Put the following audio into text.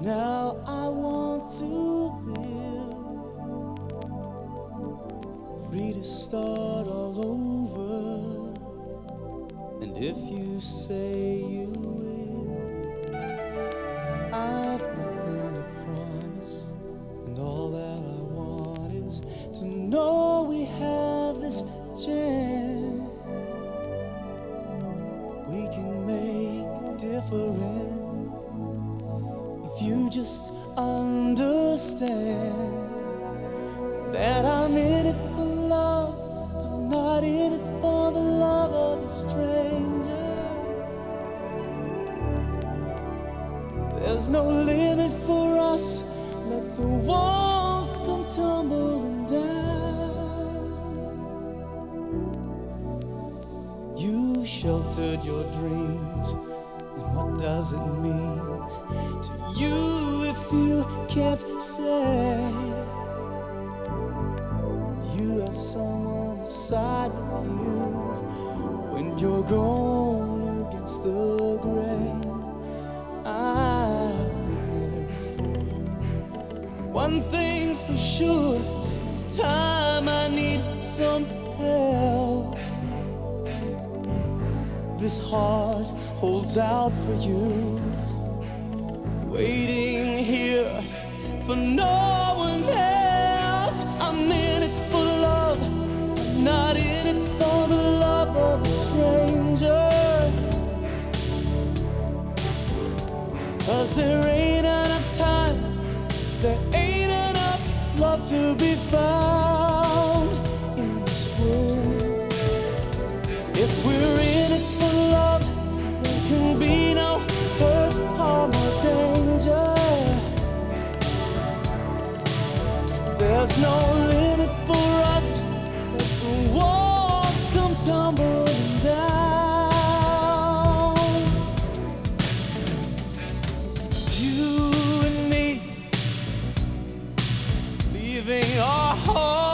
now I want to live, free to start all over. And if you say you will, I've nothing to promise, and all that I want is to know we have this chance. We can make a difference if you just understand that I'm in it for love. I'm not in it for the love of a stranger. There's no limit for us. Let the walls come tumbling down. You sheltered your dreams, and what does it mean can't say you have someone beside you when you're going against the grain? I've been there before. One thing's for sure, it's time I need some help. This heart holds out for you, waiting for no one else. I'm in it for love, not in it for the love of a stranger. Cause there ain't enough time, there ain't enough love to be found in this world. If we're There's no limit for us, let the walls come tumbling down. You and me, leaving our hearts.